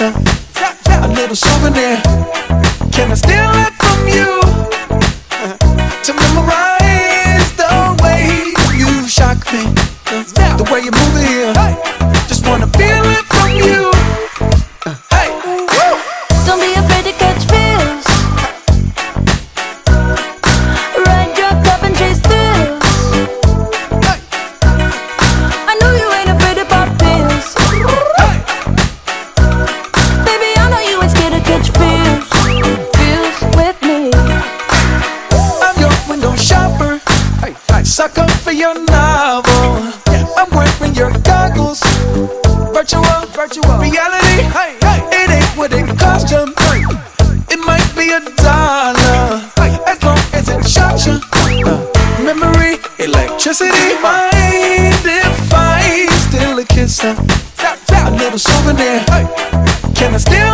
yourself a little souvenir. Can I steal it from you to memorize the way you shock me, the way you move it here? Just wanna feel it. for your novel. I'm wearing your goggles. Virtual, virtual reality. Hey, hey. It ain't what it cost you. It might be a dollar, as long as it shot you. Memory, electricity, mind if I steal a kiss? A little souvenir. Can I still?